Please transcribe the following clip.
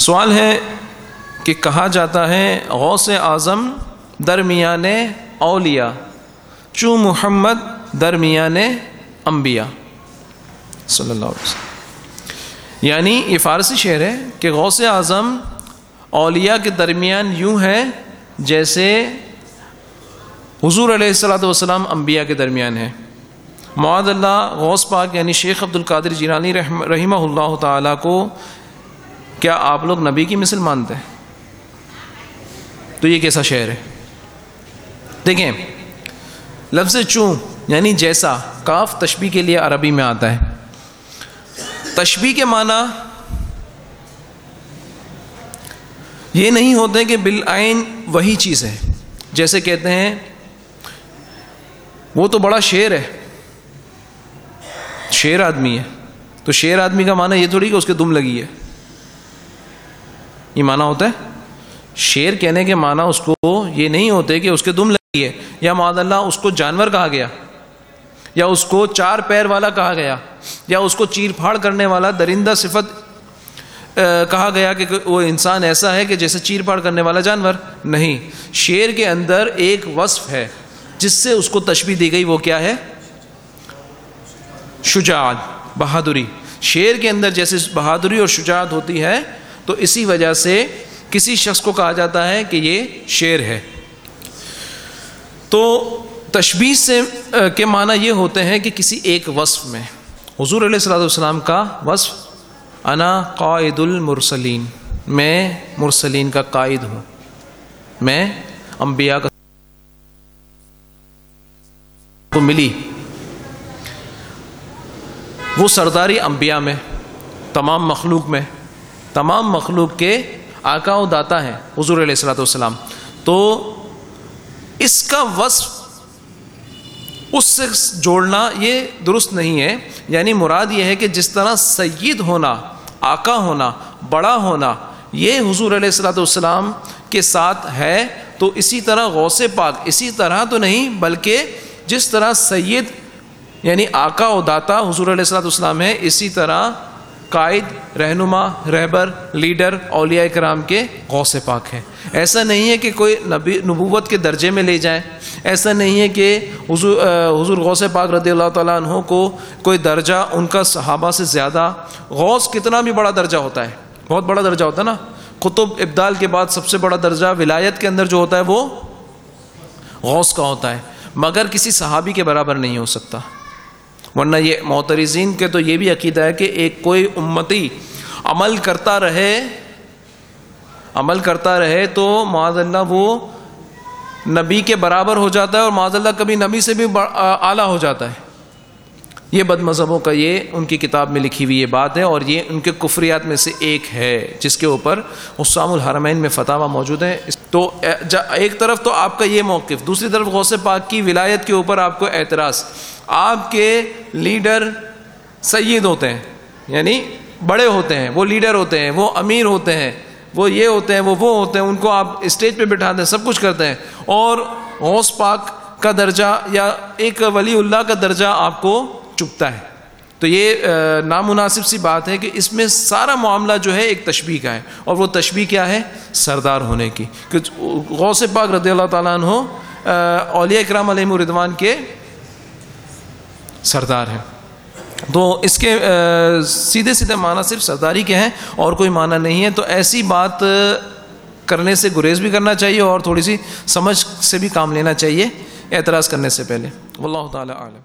سوال ہے کہ کہا جاتا ہے غوث اعظم درمیان اولیاء چو محمد درمیان انبیاء؟ صلی اللہ علیہ وسلم۔ یعنی یہ فارسی شعر ہے کہ غوث اعظم اولیاء کے درمیان یوں ہے جیسے حضور علیہ السلاۃ والسلام انبیاء کے درمیان ہے۔ معاد اللہ غوث پاک یعنی شیخ عبد القادر جیلانی رحمہ اللہ تعالیٰ کو کیا آپ لوگ نبی کی مثل مانتے ہیں؟ تو یہ کیسا شعر ہے؟ دیکھیں، لفظ چوں یعنی جیسا کاف تشبی کے لیے عربی میں آتا ہے۔ تشبی کے معنی یہ نہیں ہوتے کہ بالعین وہی چیز ہے۔ جیسے کہتے ہیں، وہ تو بڑا شیر ہے۔ شیر آدمی ہے۔ تو شیر آدمی کا معنی یہ تھوڑی کہ اس کے دم لگی ہے۔ یہ معنی ہوتا ہے؟ شیر کہنے کے معنی اس کو یہ نہیں ہوتے کہ اس کے دم لگی ہے، یا معد اللہ اس کو جانور کہا گیا، یا اس کو چار پیر والا کہا گیا، یا اس کو چیر پھاڑ کرنے والا درندہ صفت کہا گیا کہ وہ انسان ایسا ہے کہ جیسے چیر پھاڑ کرنے والا جانور۔ نہیں، شیر کے اندر ایک وصف ہے، جس سے اس کو تشبیح دی گئی، وہ کیا ہے؟ شجاعت، بہادری۔ شیر کے اندر جیسے بہادری اور شجاعت ہوتی ہے تو اسی وجہ سے کسی شخص کو کہا جاتا ہے کہ یہ شیر ہے۔ تو تشبیح سے کے معنی یہ ہوتے ہیں کہ کسی ایک وصف میں۔ حضور علیہ السلّۃ والسلام کا وصف، انا قائد المرسلین، میں مرسلین کا قائد ہوں۔ میں انبیاء کا کو ملی۔ وہ سرداری انبیاء میں، تمام مخلوق میں۔ تمام مخلوق کے آقا و داتا ہے حضور علیہ السلاۃ والسلام۔ تو اس کا وصف، اس سے جوڑنا یہ درست نہیں ہے۔ یعنی مراد یہ ہے کہ جس طرح سید ہونا، آقا ہونا، بڑا ہونا، یہ حضور علیہ السلاۃ والسلام کے ساتھ ہے۔ تو اسی طرح غوث پاک، اسی طرح تو نہیں، بلکہ جس طرح سید یعنی آقا و داتا حضور علیہ السلاۃ والسلام ہے اسی طرح قائد، رہنما، رہبر، لیڈر، اولیاء کرام کے غوث پاک ہے ایسا نہیں ہے کہ کوئی نبی، نبوت کے درجے میں لے جائیں۔ ایسا نہیں ہے کہ حضور حضور غوث پاک رضی اللہ تعالیٰ عنہ کو کوئی درجہ ان کا صحابہ سے زیادہ۔ غوث کتنا بھی بڑا درجہ ہوتا ہے، بہت بڑا درجہ ہوتا ہے نا۔ قطب ابدال کے بعد سب سے بڑا درجہ ولایت کے اندر جو ہوتا ہے وہ غوث کا ہوتا ہے۔ مگر کسی صحابی کے برابر نہیں ہو سکتا۔ ورنہ یہ معترزین کے تو یہ بھی عقیدہ ہے کہ ایک کوئی امتی عمل کرتا رہے، عمل کرتا رہے تو معاذ اللہ وہ نبی کے برابر ہو جاتا ہے اور معاذ اللہ کبھی نبی سے بھی اعلیٰ ہو جاتا ہے۔ یہ بد مذہبوں کا یہ ان کی کتاب میں لکھی ہوئی یہ بات ہے اور یہ ان کے کفریات میں سے ایک ہے، جس کے اوپر حسام الحرمین میں فتح موجود ہے تو ایک طرف تو آپ کا یہ موقف، دوسری طرف غوث پاک کی ولایت کے اوپر آپ کو اعتراض۔ آپ کے لیڈر سید ہوتے ہیں یعنی بڑے ہوتے ہیں، وہ لیڈر ہوتے ہیں، وہ امیر ہوتے ہیں، وہ یہ ہوتے ہیں، وہ وہ ہوتے ہیں، ان کو آپ اسٹیج پہ بٹھاتے ہیں سب کچھ کرتے ہیں۔ اور غوث پاک کا درجہ یا ایک ولی اللہ کا درجہ آپ کو چپتا ہے۔ تو یہ نامناسب سی بات ہے کہ اس میں سارا معاملہ جو ہے ایک تشبیح کا ہے۔ اور وہ تشبیح کیا ہے؟ سردار ہونے کی۔ کہ غوث پاک رضی اللہ تعالیٰ عنہ اولیاء اکرام علیہ مردوان کے سردار ہیں۔ تو اس کے سیدھے سیدھے معنی صرف سرداری کے ہیں اور کوئی معنی نہیں ہے۔ تو ایسی بات کرنے سے گریز بھی کرنا چاہیے اور تھوڑی سی سمجھ سے بھی کام لینا چاہیے، اعتراض کرنے سے پہلے۔ واللہ تعالی عالم۔